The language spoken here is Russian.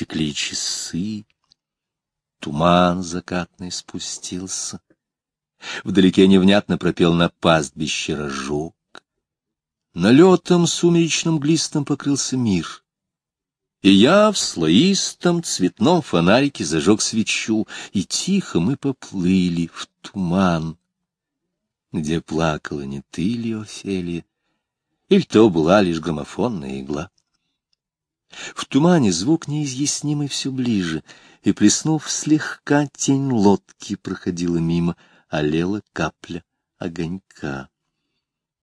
текли часы, туман закатный спустился. Вдалеке невнятно пропел на пастбище рожок. Налетом сумеречным глистом покрылся мир. И я в слоистом цветном фонарике зажег свечу, и тихо мы поплыли в туман, где плакала не ты ли, Офелия, или то была лишь граммофонная игла. Тумане звук неизъяснимый все ближе, и, плеснув слегка, тень лодки проходила мимо, олела капля огонька.